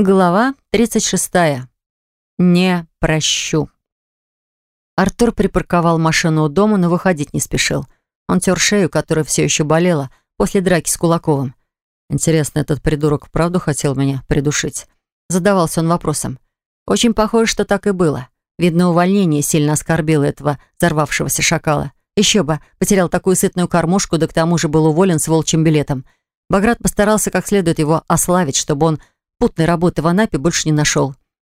Глава 36. Не прощу. Артур припарковал машину у дома, но выходить не спешил. Он тер шею, которая все еще болела, после драки с Кулаковым. Интересно, этот придурок правду хотел меня придушить? Задавался он вопросом. Очень похоже, что так и было. Видно, увольнение сильно оскорбило этого взорвавшегося шакала. Еще бы, потерял такую сытную кормушку, да к тому же был уволен с волчьим билетом. Баграт постарался как следует его ославить, чтобы он Путной работы в Анапе больше не нашел.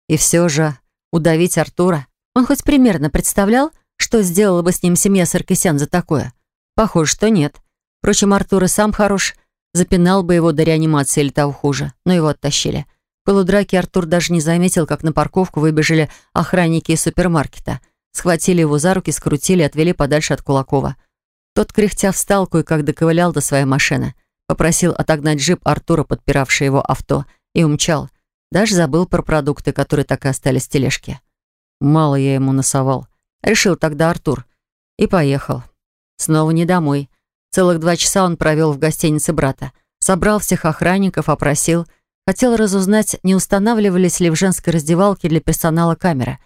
И все же удавить Артура. Он хоть примерно представлял, что сделала бы с ним семья Саркисян за такое? Похоже, что нет. Впрочем, Артур и сам хорош. Запинал бы его до реанимации или того хуже. Но его оттащили. В полудраке Артур даже не заметил, как на парковку выбежали охранники из супермаркета. Схватили его за руки, скрутили и отвели подальше от Кулакова. Тот, кряхтя, встал кое-как доковылял до своей машины. Попросил отогнать джип Артура, подпиравший его авто, и умчал. Даже забыл про продукты, которые так и остались в тележке. Мало я ему насовал. Решил тогда Артур. И поехал. Снова не домой. Целых два часа он провел в гостинице брата. Собрал всех охранников, опросил. Хотел разузнать, не устанавливались ли в женской раздевалке для персонала камеры.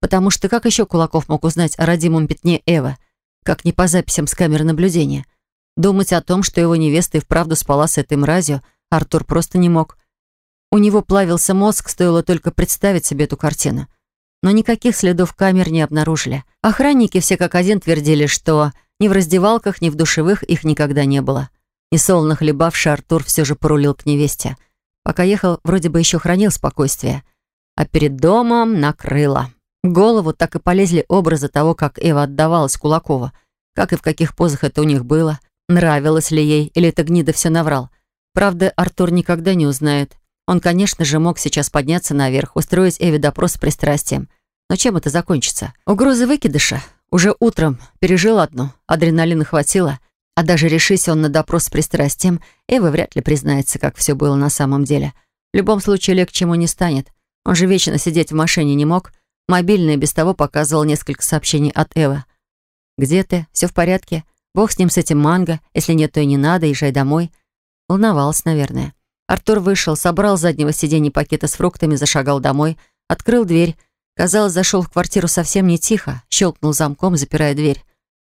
Потому что как еще Кулаков мог узнать о родимом пятне Эвы? Как не по записям с камеры наблюдения? Думать о том, что его невеста и вправду спала с этой мразью, Артур просто не мог. У него плавился мозг, стоило только представить себе эту картину. Но никаких следов камер не обнаружили. Охранники все как один твердили, что ни в раздевалках, ни в душевых их никогда не было. И солоно хлебавший Артур все же порулил к невесте. Пока ехал, вроде бы еще хранил спокойствие. А перед домом накрыло. В голову так и полезли образы того, как Эва отдавалась Кулакова. Как и в каких позах это у них было. Нравилось ли ей, или это гнида все наврал. Правда, Артур никогда не узнает. Он, конечно же, мог сейчас подняться наверх, устроить Эви допрос с пристрастием. Но чем это закончится? Угрозы выкидыша. Уже утром пережил одну, адреналина хватило. А даже решись он на допрос с пристрастием, Эва вряд ли признается, как все было на самом деле. В любом случае, легче чему не станет. Он же вечно сидеть в машине не мог. Мобильный без того показывал несколько сообщений от Эвы. «Где ты? Все в порядке? Бог с ним, с этим манго. Если нет, то и не надо, езжай домой». Волновался, наверное. Артур вышел, собрал с заднего сиденья пакеты с фруктами, зашагал домой, открыл дверь. Казалось, зашел в квартиру совсем не тихо, щелкнул замком, запирая дверь.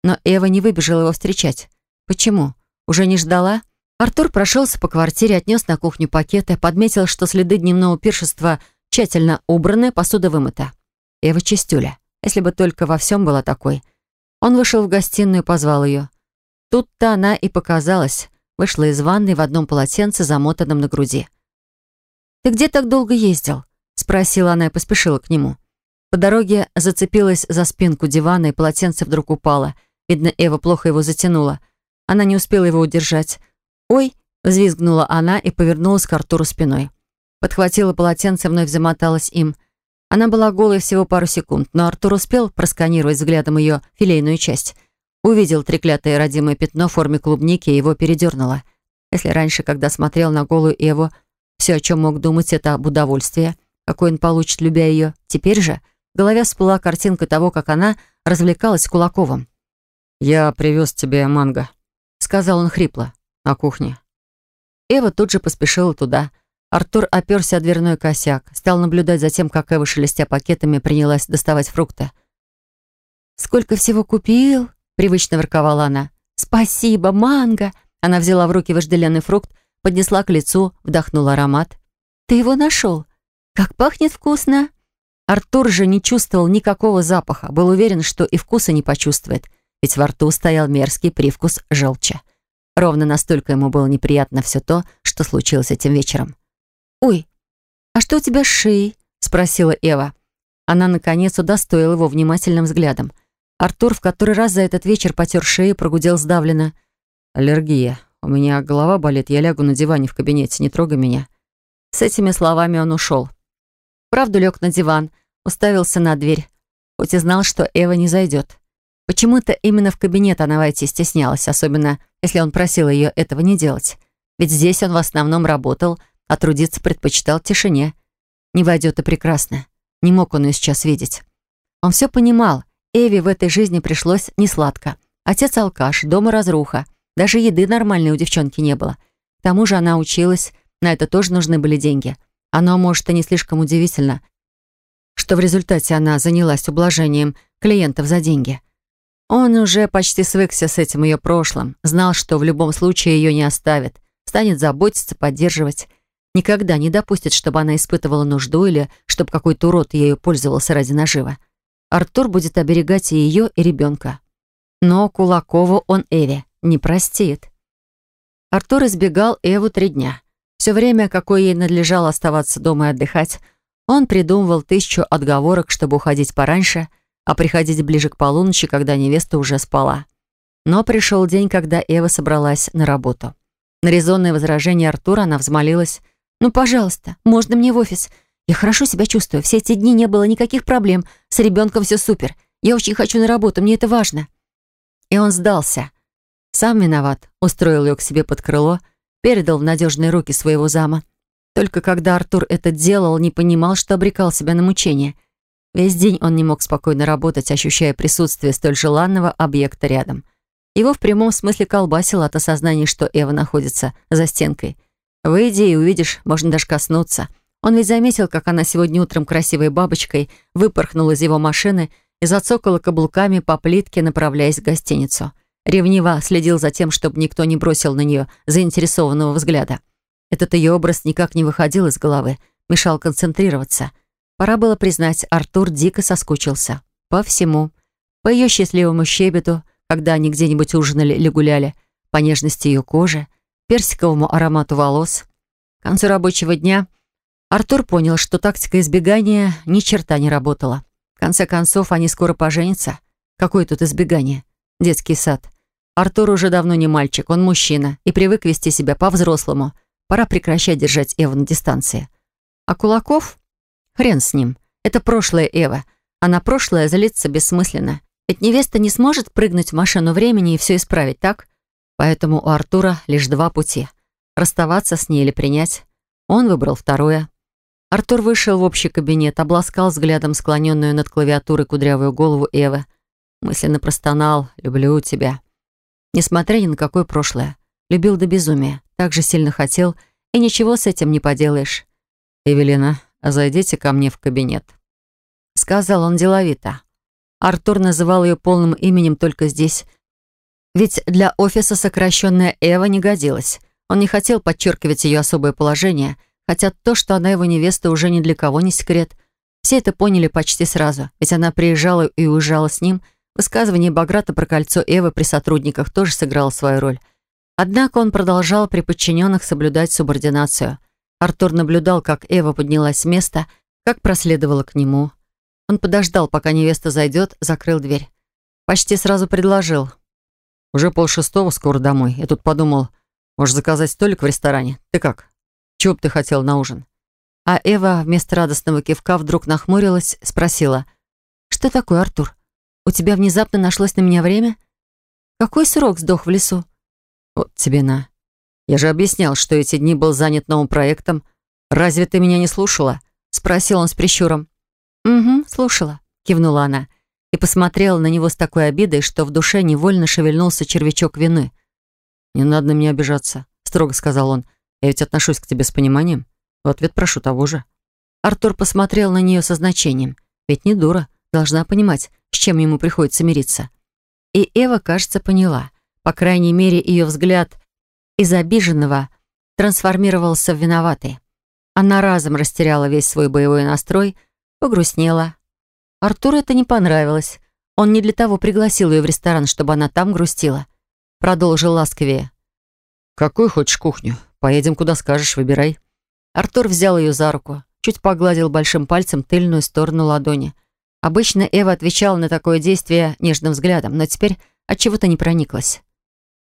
Но Эва не выбежала его встречать. Почему? Уже не ждала? Артур прошелся по квартире, отнес на кухню пакеты, подметил, что следы дневного пиршества тщательно убраны, посуда вымыта. Эва чистюля. Если бы только во всем была такой. Он вышел в гостиную и позвал ее. Тут-то она и показалась. Вышла из ванной в одном полотенце, замотанном на груди. «Ты где так долго ездил?» — спросила она и поспешила к нему. По дороге зацепилась за спинку дивана, и полотенце вдруг упало. Видно, Эва плохо его затянула. Она не успела его удержать. «Ой!» — взвизгнула она и повернулась к Артуру спиной. Подхватила полотенце, вновь замоталась им. Она была голой всего пару секунд, но Артур успел просканировать взглядом ее филейную часть — Увидел треклятое родимое пятно в форме клубники и его передернуло. Если раньше, когда смотрел на голую Эву, все, о чем мог думать, это об удовольствии, какой он получит, любя ее, теперь же в голове всплыла картинка того, как она развлекалась с Кулаковым. «Я привез тебе манго», — сказал он хрипло, — «на кухне». Эва тут же поспешила туда. Артур оперся о дверной косяк, стал наблюдать за тем, как Эва, шелестя пакетами, принялась доставать фрукты. «Сколько всего купил?» Привычно ворковала она. «Спасибо, манго!» Она взяла в руки вожделенный фрукт, поднесла к лицу, вдохнула аромат. «Ты его нашел? Как пахнет вкусно!» Артур же не чувствовал никакого запаха, был уверен, что и вкуса не почувствует, ведь во рту стоял мерзкий привкус желчи. Ровно настолько ему было неприятно все то, что случилось этим вечером. «Ой, а что у тебя с шеей?» — спросила Эва. Она, наконец, удостоила его внимательным взглядом — Артур в который раз за этот вечер потер шею, прогудел сдавленно. «Аллергия. У меня голова болит, я лягу на диване в кабинете, не трогай меня». С этими словами он ушел. Правду лег на диван, уставился на дверь, хоть и знал, что Эва не зайдет. Почему-то именно в кабинет она войти стеснялась, особенно если он просил ее этого не делать. Ведь здесь он в основном работал, а трудиться предпочитал тишине. Не войдет и прекрасно. Не мог он ее сейчас видеть. Он все понимал, Эви в этой жизни пришлось несладко. Отец алкаш, дома разруха. Даже еды нормальной у девчонки не было. К тому же она училась, на это тоже нужны были деньги. Оно, может, и не слишком удивительно, что в результате она занялась ублажением клиентов за деньги. Он уже почти свыкся с этим ее прошлым, знал, что в любом случае ее не оставит, станет заботиться, поддерживать. Никогда не допустит, чтобы она испытывала нужду или чтобы какой-то урод ею пользовался ради наживы. Артур будет оберегать и ее, и ребенка. Но Кулакову он Эве не простит. Артур избегал Эву три дня. Все время, какое ей надлежало оставаться дома и отдыхать, он придумывал тысячу отговорок, чтобы уходить пораньше, а приходить ближе к полуночи, когда невеста уже спала. Но пришел день, когда Эва собралась на работу. На резонное возражение Артура она взмолилась. «Ну, пожалуйста, можно мне в офис? Я хорошо себя чувствую. Все эти дни не было никаких проблем. С ребенком все супер. Я очень хочу на работу, мне это важно». И он сдался. Сам виноват. Устроил ее к себе под крыло, передал в надежные руки своего зама. Только когда Артур это делал, не понимал, что обрекал себя на мучение. Весь день он не мог спокойно работать, ощущая присутствие столь желанного объекта рядом. Его в прямом смысле колбасило от осознания, что Эва находится за стенкой. Выйди и увидишь, можно даже коснуться. Он ведь заметил, как она сегодня утром красивой бабочкой выпорхнула из его машины и зацокала каблуками по плитке, направляясь в гостиницу. Ревниво следил за тем, чтобы никто не бросил на нее заинтересованного взгляда. Этот ее образ никак не выходил из головы, мешал концентрироваться. Пора было признать, Артур дико соскучился. По всему. По ее счастливому щебету, когда они где-нибудь ужинали или гуляли, по нежности ее кожи, персиковому аромату волос. К концу рабочего дня Артур понял, что тактика избегания ни черта не работала. В конце концов, они скоро поженятся. Какое тут избегание? Детский сад. Артур уже давно не мальчик, он мужчина и привык вести себя по-взрослому – Пора прекращать держать Эву на дистанции. А Кулаков? Хрен с ним. Это прошлое Эва. А на прошлое злиться бессмысленно. Ведь невеста не сможет прыгнуть в машину времени и все исправить, так? Поэтому у Артура лишь два пути. Расставаться с ней или принять. Он выбрал второе. Артур вышел в общий кабинет, обласкал взглядом склоненную над клавиатурой кудрявую голову Эвы. Мысленно простонал «Люблю тебя». Несмотря ни на какое прошлое. Любил до безумия так же сильно хотел, и ничего с этим не поделаешь. «Эвелина, зайдите ко мне в кабинет», — сказал он деловито. Артур называл ее полным именем только здесь, ведь для офиса сокращенная Эва не годилась. Он не хотел подчеркивать ее особое положение, хотя то, что она его невеста, уже ни для кого не секрет. Все это поняли почти сразу, ведь она приезжала и уезжала с ним. Высказывание Баграта про кольцо Эвы при сотрудниках тоже сыграло свою роль. Однако он продолжал при подчиненных соблюдать субординацию. Артур наблюдал, как Эва поднялась с места, как проследовала к нему. Он подождал, пока невеста зайдет, закрыл дверь. Почти сразу предложил. «Уже полшестого, скоро домой. Я тут подумал, можешь заказать столик в ресторане. Ты как? Чего бы ты хотел на ужин?» А Эва вместо радостного кивка вдруг нахмурилась, спросила. «Что такое, Артур? У тебя внезапно нашлось на меня время? Какой срок сдох в лесу?» «Вот тебе на. Я же объяснял, что эти дни был занят новым проектом. Разве ты меня не слушала?» Спросил он с прищуром. «Угу, слушала», кивнула она и посмотрела на него с такой обидой, что в душе невольно шевельнулся червячок вины. «Не надо на меня обижаться», — строго сказал он. «Я ведь отношусь к тебе с пониманием. В ответ прошу того же». Артур посмотрел на нее со значением. Ведь не дура, должна понимать, с чем ему приходится мириться. И Эва, кажется, поняла. По крайней мере, ее взгляд из обиженного трансформировался в виноватый. Она разом растеряла весь свой боевой настрой, погрустнела. Артуру это не понравилось. Он не для того пригласил ее в ресторан, чтобы она там грустила. Продолжил ласковее. «Какую хочешь кухню? Поедем, куда скажешь, выбирай». Артур взял ее за руку, чуть погладил большим пальцем тыльную сторону ладони. Обычно Эва отвечала на такое действие нежным взглядом, но теперь от чего то не прониклась.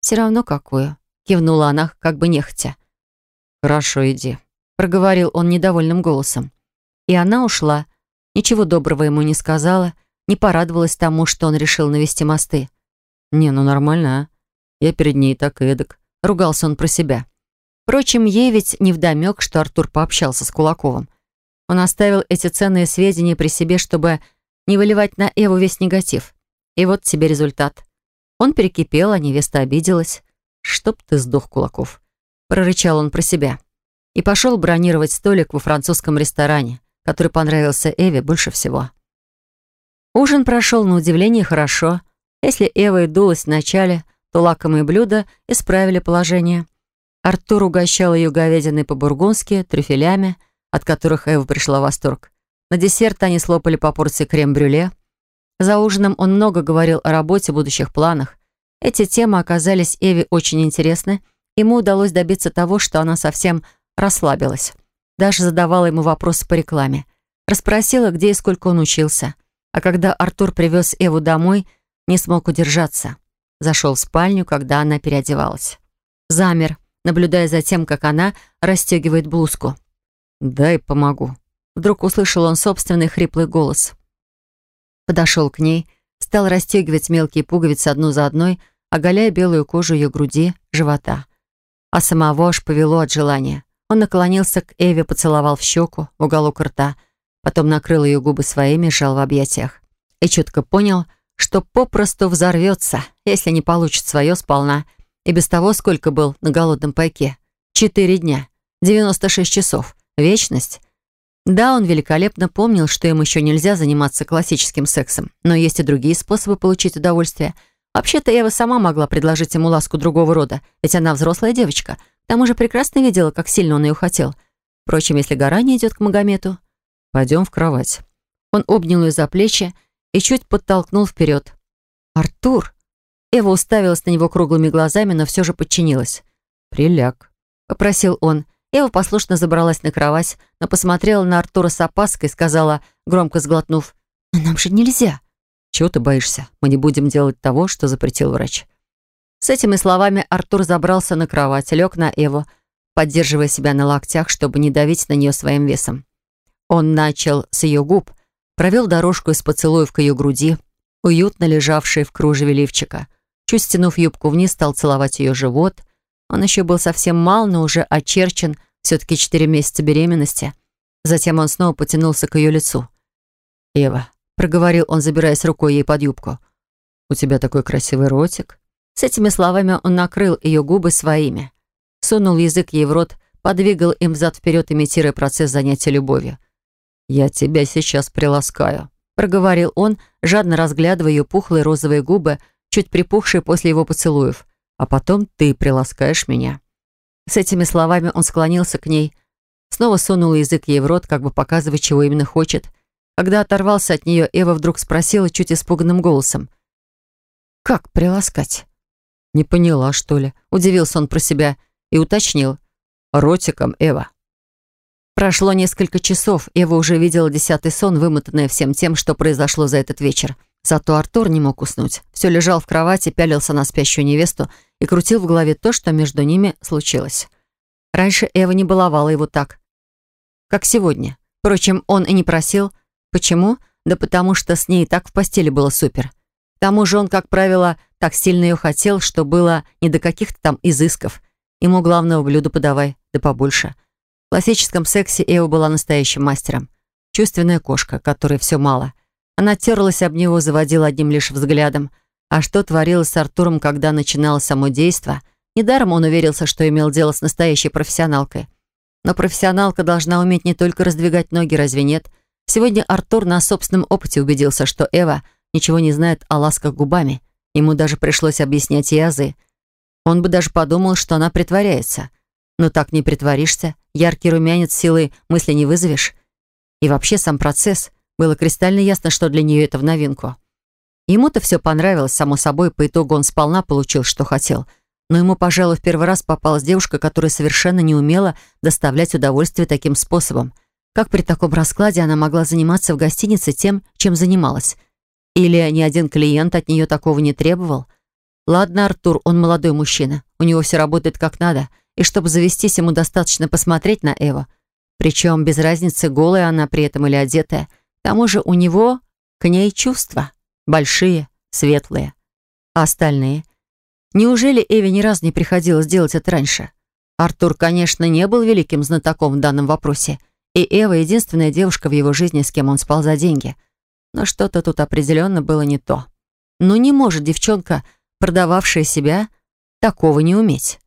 «Все равно какую», — кивнула она, как бы нехотя. «Хорошо, иди», — проговорил он недовольным голосом. И она ушла. Ничего доброго ему не сказала, не порадовалась тому, что он решил навести мосты. «Не, ну нормально, а? Я перед ней так эдак», — ругался он про себя. Впрочем, ей ведь невдомек, что Артур пообщался с Кулаковым. Он оставил эти ценные сведения при себе, чтобы не выливать на Эву весь негатив. И вот тебе результат. Он перекипел, а невеста обиделась. «Чтоб ты сдох, Кулаков!» — прорычал он про себя. и пошел бронировать столик во французском ресторане, который понравился Эве больше всего. Ужин прошел на удивление хорошо. Если Эва и дулась вначале, то лакомые блюда исправили положение. Артур угощал ее говядиной по-бургундски, трюфелями, от которых Эва пришла в восторг. На десерт они слопали по порции крем-брюле. За ужином он много говорил о работе, будущих планах. Эти темы оказались Эве очень интересны. Ему удалось добиться того, что она совсем расслабилась. Даже задавала ему вопросы по рекламе. Расспросила, где и сколько он учился. А когда Артур привез Эву домой, не смог удержаться. Зашел в спальню, когда она переодевалась. Замер, наблюдая за тем, как она расстегивает блузку. «Дай помогу». Вдруг услышал он собственный хриплый голос. Подошел к ней, стал расстегивать мелкие пуговицы одну за одной, оголяя белую кожу ее груди, живота. А самого аж повело от желания. Он наклонился к Эве, поцеловал в щеку, в уголок рта, Потом накрыл ее губы своими, сжал в объятиях. И четко понял, что попросту взорвется, если не получит свое сполна. И без того, сколько был на голодном пайке. Четыре дня, 96 часов, вечность. Да, он великолепно помнил, что им еще нельзя заниматься классическим сексом, но есть и другие способы получить удовольствие. Вообще-то Эва сама могла предложить ему ласку другого рода, ведь она взрослая девочка. К тому же прекрасно видела, как сильно он ее хотел. Впрочем, если гора не идет к Магомету, Пойдем в кровать». Он обнял ее за плечи и чуть подтолкнул вперед. «Артур!» Эва уставилась на него круглыми глазами, но все же подчинилась. «Приляг», — попросил он. Эва послушно забралась на кровать, но посмотрела на Артура с опаской и сказала, громко сглотнув, «Но нам же нельзя». «Чего ты боишься? Мы не будем делать того, что запретил врач». С этими словами Артур забрался на кровать, лег на Эву, поддерживая себя на локтях, чтобы не давить на нее своим весом. Он начал с ее губ, провел дорожку из поцелуев к ее груди, уютно лежавшей в кружеве лифчика. Чуть стянув юбку вниз, стал целовать ее живот. Он еще был совсем мал, но уже очерчен, все-таки четыре месяца беременности. Затем он снова потянулся к ее лицу. «Ева», — проговорил он, забираясь рукой ей под юбку, — «у тебя такой красивый ротик». С этими словами он накрыл ее губы своими. Сунул язык ей в рот, подвигал им взад-вперед, имитируя процесс занятия любовью. «Я тебя сейчас приласкаю», — проговорил он, жадно разглядывая ее пухлые розовые губы, чуть припухшие после его поцелуев. «А потом ты приласкаешь меня». С этими словами он склонился к ней, снова сунул язык ей в рот, как бы показывая, чего именно хочет. Когда оторвался от нее, Эва вдруг спросила чуть испуганным голосом. «Как приласкать?» «Не поняла, что ли?» Удивился он про себя и уточнил. «Ротиком, Эва». Прошло несколько часов, Ева уже видела десятый сон, вымотанная всем тем, что произошло за этот вечер. Зато Артур не мог уснуть. Все лежал в кровати, пялился на спящую невесту и крутил в голове то, что между ними случилось. Раньше Эва не баловала его так, как сегодня. Впрочем, он и не просил. Почему? Да потому что с ней так в постели было супер. К тому же он, как правило, так сильно ее хотел, что было не до каких-то там изысков. Ему главного блюда подавай, да побольше. В классическом сексе Эва была настоящим мастером. Чувственная кошка, которой все мало. Она терлась об него, заводила одним лишь взглядом. А что творилось с Артуром, когда начиналось само действо? Недаром он уверился, что имел дело с настоящей профессионалкой. Но профессионалка должна уметь не только раздвигать ноги, разве нет? Сегодня Артур на собственном опыте убедился, что Эва ничего не знает о ласках губами. Ему даже пришлось объяснять ей азы. Он бы даже подумал, что она притворяется. Но так не притворишься, яркий румянец силой мысли не вызовешь. И вообще сам процесс. Было кристально ясно, что для нее это в новинку. Ему-то все понравилось, само собой, по итогу он сполна получил, что хотел. Но ему, пожалуй, в первый раз попалась девушка, которая совершенно не умела доставлять удовольствие таким способом. Как при таком раскладе она могла заниматься в гостинице тем, чем занималась? Или ни один клиент от нее такого не требовал? Ладно, Артур, он молодой мужчина, у него все работает как надо — и чтобы завестись, ему достаточно посмотреть на Эву. Причем без разницы, голая она при этом или одетая. К тому же у него к ней чувства. Большие, светлые. А остальные? Неужели Эве ни разу не приходилось делать это раньше? Артур, конечно, не был великим знатоком в данном вопросе. И Эва — единственная девушка в его жизни, с кем он спал за деньги. Но что-то тут определенно было не то. Ну не может девчонка, продававшая себя, такого не уметь.